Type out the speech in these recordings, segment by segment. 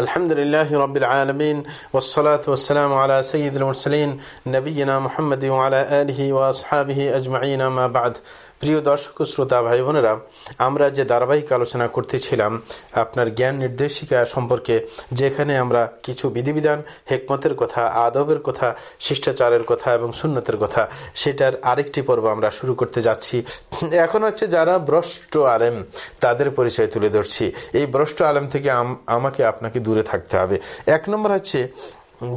الحمد لله رب العالمين والصلاة والسلام على سيد المرسلين نبينا محمد وعلى آله وأصحابه أجمعين ما بعد প্রিয় দর্শক শ্রোতা ভাই বোনেরা, আমরা যে ধারাবাহিক আলোচনা করতেছিলাম, আপনার জ্ঞান নির্দেশিকা সম্পর্কে, যেখানে আমরা কিছু বিধিবিধান, হেকমতের কথা, আদবের কথা, শিষ্টাচারের কথা এবং সুন্নতের কথা, সেটার আরেকটি পর্ব আমরা শুরু করতে যাচ্ছি। এখন হচ্ছে যারা ভ্রষ্ট আলেম, তাদের পরিচয় তুলে ধরছি। এই ভ্রষ্ট আলেম থেকে আমাকে আপনাকে দূরে থাকতে হবে। এক নম্বর হচ্ছে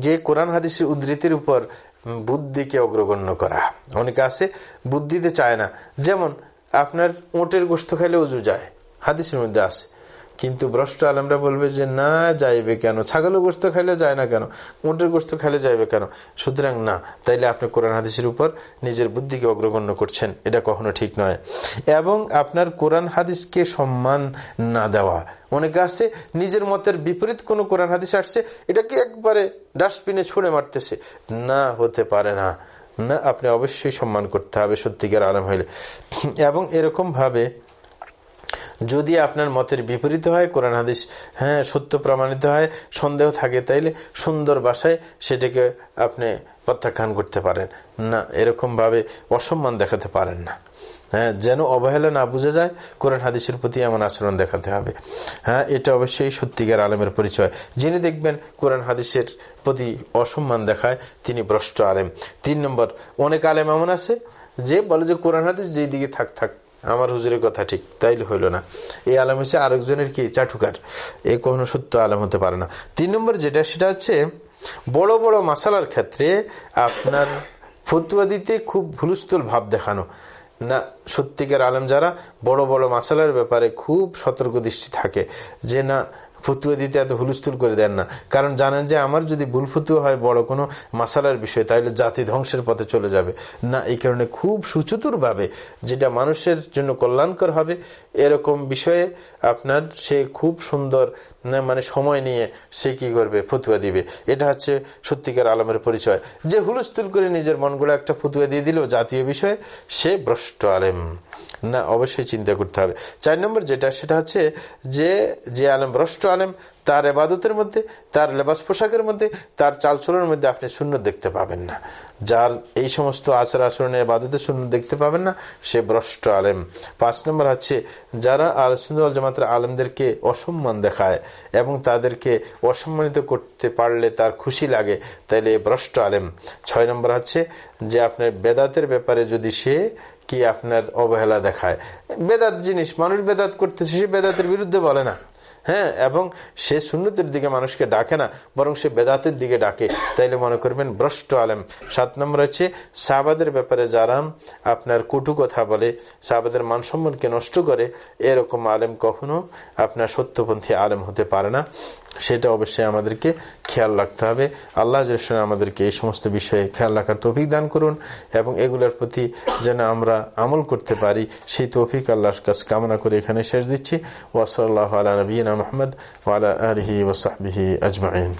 যে কোরআন হাদিসের উদ্ধৃতির উপর বুদ্ধিকে অগ্রগণ্য করা। অনেকে আছে, বুদ্ধিতে চায় না। যেমন, আপনার ওটের গোস্ত খাইলে উজু যায়। হাদিসের মধ্যে আছে। কিন্তু ভ্রষ্ট আলমরা বলবে যে, না, যাইবে কেন? ছাগলের গোস্ত খাইলে যায় না কেন? উঁটের গোস্ত খাইলে যাইবে কেন? সুতরাং না, তাইলে আপনি কোরআন হাদিসের উপর নিজের বুদ্ধিকে অগ্রগণ্য করছেন। এটা কখনো ঠিক নয়। এবং আপনার কোরআন হাদিসকে সম্মান না দেওয়া। অনেকে আছে, নিজের মতের বিপরীত কোন কোরআন হাদিস আসছে, এটাকে একবারে ডাস্টবিনে ছুঁড়ে মারতেছে। না, হতে পারে না। না, আপনি অবশ্যই সম্মান করতে হবে সত্যিকার আলম হইলে। এবং এরকম ভাবে যদি আপনার মতের বিপরীত হয়, কোরআন হাদিস হ্যাঁ সত্য প্রমাণিত হয়, সন্দেহ থাকে, তাইলে সুন্দর বাসায় সেটাকে আপনি প্রত্যাখ্যান করতে পারেন। না এরকম ভাবে অসম্মান দেখাতে পারেন না। হ্যাঁ যেন অবহেলা না বুঝে যায়, কোরআন হাদিসের প্রতি এমন আচরণ দেখাতে হবে। হ্যাঁ এটা অবশ্যই সত্যিকার আলেমের পরিচয়। যিনি দেখবেন কোরআন হাদিসের প্রতি অসম্মান দেখায়, তিনি ভ্রষ্ট আলেম। তিন নম্বর, অনেক আলেম এমন আছে যে বলে যে কোরআন হাদিস যেই দিকে থাক থাক আমার হুজুরের কথা ঠিক তাইলে হইল না। এই আলম হচ্ছে আরেকজনের কি? চাটুকার। এ কখনো সত্য আলম হতে পারে না। তিন নম্বর যেটা, সেটা হচ্ছে বড় বড় মশালার ক্ষেত্রে আপনার ফতুয়া দিতে খুব ভুলস্থল ভাব দেখানো। না, সত্যিকার আলম যারা বড় বড় মাসালার ব্যাপারে খুব সতর্ক দৃষ্টি থাকে যে, না ফতুয়া দিতে এত হুলস্থুল করে দেন না। কারণ জানেন যে আমার যদি ভুল ফতুয়া হয়, বড় কোনো মাসালার বিষয় তাহলে জাতি ধ্বংসের পথে চলে যাবে। না, এই কারণে খুব সুচতুরভাবে যেটা মানুষের জন্য কল্যাণকর হবে, এরকম বিষয়ে আপনার সে খুব সুন্দর মানে সময় নিয়ে সে কি করবে, ফতুয়া দিবে। এটা হচ্ছে সত্যিকার আলমের পরিচয়। যে হুলস্থুল করে নিজের মনগুলো একটা ফতুয়া দিয়ে দিল, জাতীয় বিষয়ে সে ভ্রষ্ট আলেম। না, অবশ্যই চিন্তা করতে হবে। চার নম্বর যেটা, সেটা হচ্ছে যে যে আলেম ভ্রষ্ট আলেম, তার এবাদতের মধ্যে, তার লেবাস পোশাকের মধ্যে, তার চালচলনের মধ্যে আপনি শূন্য দেখতে পাবেন না। যার এই সমস্ত আচার আচরণে এবাদতের শূন্য দেখতে পাবেন না, সে ভ্রষ্ট আলেম। পাঁচ নম্বর হচ্ছে, যারা আলোচনা জামাতের আলেমদেরকে অসম্মান দেখায় এবং তাদেরকে অসম্মানিত করতে পারলে তার খুশি লাগে, তাইলে ভ্রষ্ট আলেম। ছয় নম্বর হচ্ছে, যে আপনার বেদাতের ব্যাপারে যদি সে কি আপনার অবহেলা দেখায়। বেদাত জিনিস, মানুষ বেদাত করতেছে, সে বেদাতের বিরুদ্ধে বলে না। হ্যাঁ এবং সে সুন্নতের দিকে মানুষকে ডাকে না, বরং সে বেদাতের দিকে ডাকে। তাইলে মনে করবেন ভ্রষ্ট আলেম। সাত নম্বর হচ্ছে, সাহাবাদের ব্যাপারে যারা আপনার কুটু কথা বলে, সাহাবাদের মানসম্মানকে নষ্ট করে, এরকম আলেম কখনো আপনার সত্যপন্থী আলেম হতে পারে না। সেটা অবশ্যই আমাদেরকে খেয়াল রাখতে হবে। আল্লাহ আমাদেরকে এই সমস্ত বিষয়ে খেয়াল রাখার তৌফিক দান করুন এবং এগুলোর প্রতি যেন আমরা আমল করতে পারি, সেই তৌফিক আল্লাহর কাছে কামনা করে এখানে শেষ দিচ্ছি। ওয়াসাল্লাহ আলা নবীনা মোহাম্মদ ওয়ালা আলহি ওসাহবিহি আজমাইন।